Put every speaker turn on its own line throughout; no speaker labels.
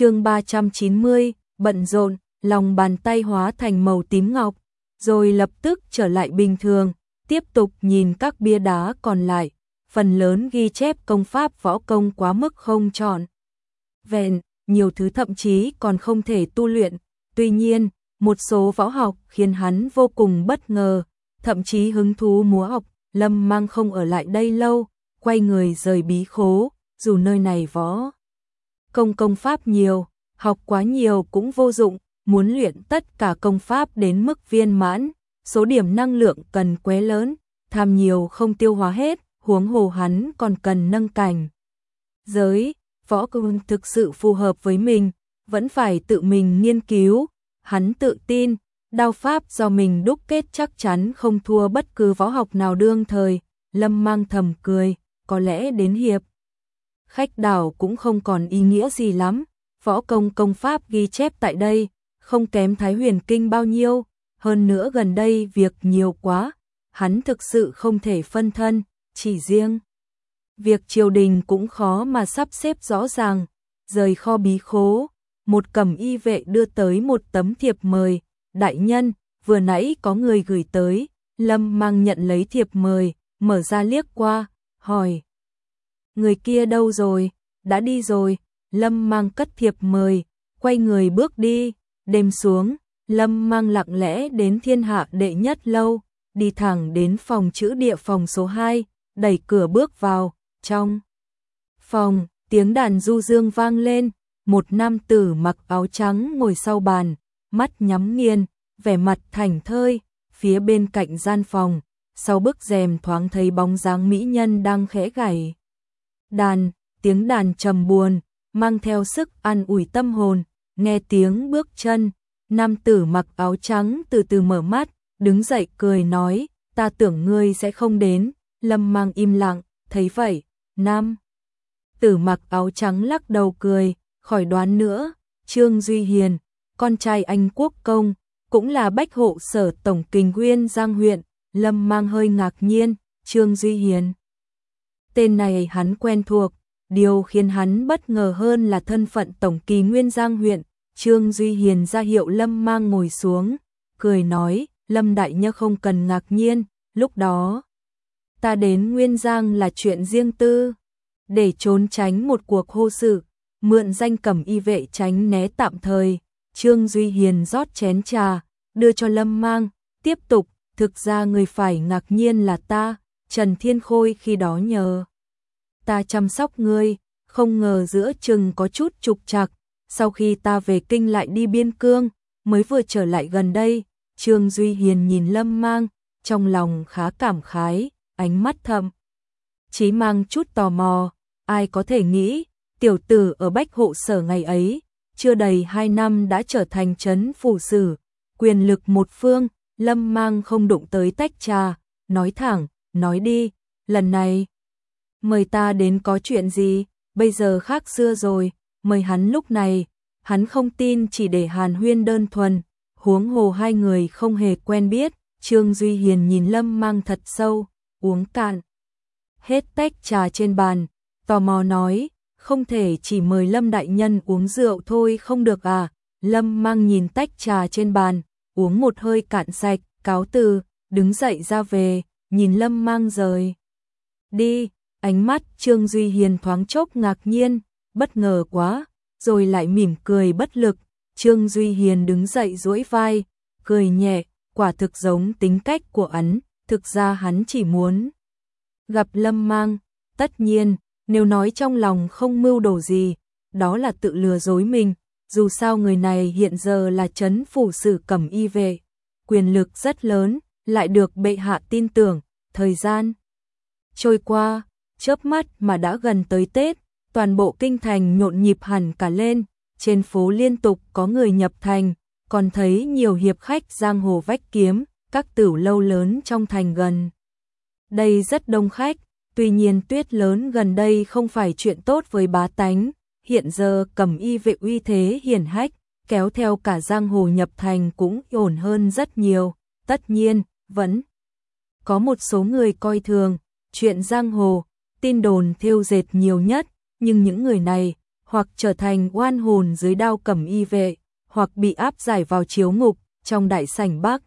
chương 390, bận rộn, lòng bàn tay hóa thành màu tím ngọc, rồi lập tức trở lại bình thường, tiếp tục nhìn các bia đá còn lại, phần lớn ghi chép công pháp võ công quá mức không chọn. Vẹn, nhiều thứ thậm chí còn không thể tu luyện, tuy nhiên, một số võ học khiến hắn vô cùng bất ngờ, thậm chí hứng thú múa học, Lâm mang không ở lại đây lâu, quay người rời bí khố, dù nơi này võ. Công công pháp nhiều, học quá nhiều cũng vô dụng, muốn luyện tất cả công pháp đến mức viên mãn, số điểm năng lượng cần quế lớn, tham nhiều không tiêu hóa hết, huống hồ hắn còn cần nâng cảnh. Giới, võ công thực sự phù hợp với mình, vẫn phải tự mình nghiên cứu, hắn tự tin, đao pháp do mình đúc kết chắc chắn không thua bất cứ võ học nào đương thời, lâm mang thầm cười, có lẽ đến hiệp. Khách đảo cũng không còn ý nghĩa gì lắm, võ công công pháp ghi chép tại đây, không kém Thái huyền kinh bao nhiêu, hơn nữa gần đây việc nhiều quá, hắn thực sự không thể phân thân, chỉ riêng. Việc triều đình cũng khó mà sắp xếp rõ ràng, rời kho bí khố, một cẩm y vệ đưa tới một tấm thiệp mời, đại nhân, vừa nãy có người gửi tới, Lâm mang nhận lấy thiệp mời, mở ra liếc qua, hỏi. Người kia đâu rồi, đã đi rồi, Lâm mang cất thiệp mời, quay người bước đi, đêm xuống, Lâm mang lặng lẽ đến thiên hạ đệ nhất lâu, đi thẳng đến phòng chữ địa phòng số 2, đẩy cửa bước vào, trong phòng, tiếng đàn du dương vang lên, một nam tử mặc áo trắng ngồi sau bàn, mắt nhắm nghiền, vẻ mặt thành thơi, phía bên cạnh gian phòng, sau bức rèm thoáng thấy bóng dáng mỹ nhân đang khẽ gảy. Đàn, tiếng đàn trầm buồn, mang theo sức an ủi tâm hồn, nghe tiếng bước chân, nam tử mặc áo trắng từ từ mở mắt, đứng dậy cười nói, ta tưởng ngươi sẽ không đến, lâm mang im lặng, thấy vậy, nam. Tử mặc áo trắng lắc đầu cười, khỏi đoán nữa, Trương Duy Hiền, con trai anh quốc công, cũng là bách hộ sở tổng kinh nguyên giang huyện, lâm mang hơi ngạc nhiên, Trương Duy Hiền. Tên này hắn quen thuộc, điều khiến hắn bất ngờ hơn là thân phận tổng kỳ nguyên giang huyện, Trương Duy Hiền ra hiệu lâm mang ngồi xuống, cười nói, lâm đại Nhơ không cần ngạc nhiên, lúc đó. Ta đến Nguyên Giang là chuyện riêng tư, để trốn tránh một cuộc hô sự, mượn danh cầm y vệ tránh né tạm thời, Trương Duy Hiền rót chén trà, đưa cho Lâm Mang, tiếp tục, thực ra người phải ngạc nhiên là ta, Trần Thiên Khôi khi đó nhờ. Ta chăm sóc ngươi, không ngờ giữa chừng có chút trục trặc, sau khi ta về kinh lại đi biên cương, mới vừa trở lại gần đây, Trương Duy Hiền nhìn Lâm Mang, trong lòng khá cảm khái, ánh mắt thầm. Chí mang chút tò mò, ai có thể nghĩ, tiểu tử ở Bách Hộ Sở ngày ấy, chưa đầy hai năm đã trở thành chấn phủ sử, quyền lực một phương, lâm mang không đụng tới tách trà, nói thẳng, nói đi, lần này, mời ta đến có chuyện gì, bây giờ khác xưa rồi, mời hắn lúc này, hắn không tin chỉ để hàn huyên đơn thuần, huống hồ hai người không hề quen biết, Trương Duy Hiền nhìn lâm mang thật sâu, uống cạn. Hết tách trà trên bàn, tò mò nói, không thể chỉ mời Lâm Đại Nhân uống rượu thôi không được à, Lâm mang nhìn tách trà trên bàn, uống một hơi cạn sạch, cáo từ, đứng dậy ra về, nhìn Lâm mang rời. Đi, ánh mắt Trương Duy Hiền thoáng chốc ngạc nhiên, bất ngờ quá, rồi lại mỉm cười bất lực, Trương Duy Hiền đứng dậy duỗi vai, cười nhẹ, quả thực giống tính cách của hắn thực ra hắn chỉ muốn gặp Lâm mang, tất nhiên, nếu nói trong lòng không mưu đồ gì, đó là tự lừa dối mình, dù sao người này hiện giờ là chấn phủ sử cẩm y về quyền lực rất lớn, lại được bệ hạ tin tưởng, thời gian trôi qua, chớp mắt mà đã gần tới Tết, toàn bộ kinh thành nhộn nhịp hẳn cả lên, trên phố liên tục có người nhập thành, còn thấy nhiều hiệp khách giang hồ vách kiếm, các tửu lâu lớn trong thành gần. Đây rất đông khách, Tuy nhiên tuyết lớn gần đây không phải chuyện tốt với bá tánh, hiện giờ cầm y vệ uy thế hiển hách, kéo theo cả giang hồ nhập thành cũng ổn hơn rất nhiều, tất nhiên, vẫn có một số người coi thường, chuyện giang hồ, tin đồn thêu dệt nhiều nhất, nhưng những người này, hoặc trở thành oan hồn dưới đao cầm y vệ, hoặc bị áp giải vào chiếu ngục trong đại sảnh Bắc.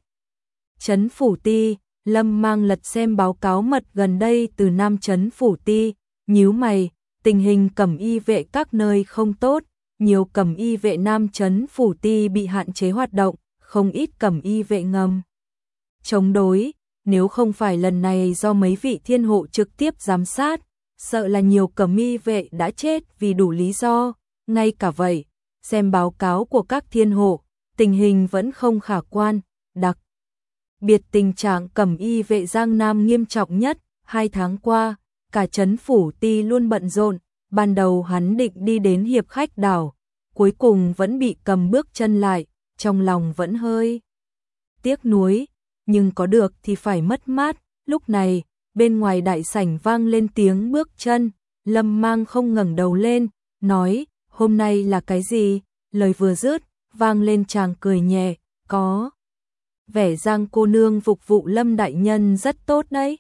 Trấn Phủ Ti, Lâm mang lật xem báo cáo mật gần đây từ Nam Trấn Phủ Ti, nhíu mày, tình hình cầm y vệ các nơi không tốt, nhiều cầm y vệ Nam Trấn Phủ Ti bị hạn chế hoạt động, không ít cầm y vệ ngầm. Chống đối, nếu không phải lần này do mấy vị thiên hộ trực tiếp giám sát, sợ là nhiều cẩm y vệ đã chết vì đủ lý do, ngay cả vậy, xem báo cáo của các thiên hộ, tình hình vẫn không khả quan, đặc biệt tình trạng cẩm y vệ Giang Nam nghiêm trọng nhất, hai tháng qua, cả chấn phủ ti luôn bận rộn, ban đầu hắn định đi đến hiệp khách đảo, cuối cùng vẫn bị cầm bước chân lại, trong lòng vẫn hơi tiếc nuối, nhưng có được thì phải mất mát, lúc này, bên ngoài đại sảnh vang lên tiếng bước chân, Lâm Mang không ngẩng đầu lên, nói, hôm nay là cái gì? Lời vừa dứt, vang lên chàng cười nhẹ, có vẻ Giang cô nương phục vụ Lâm đại nhân rất tốt đấy.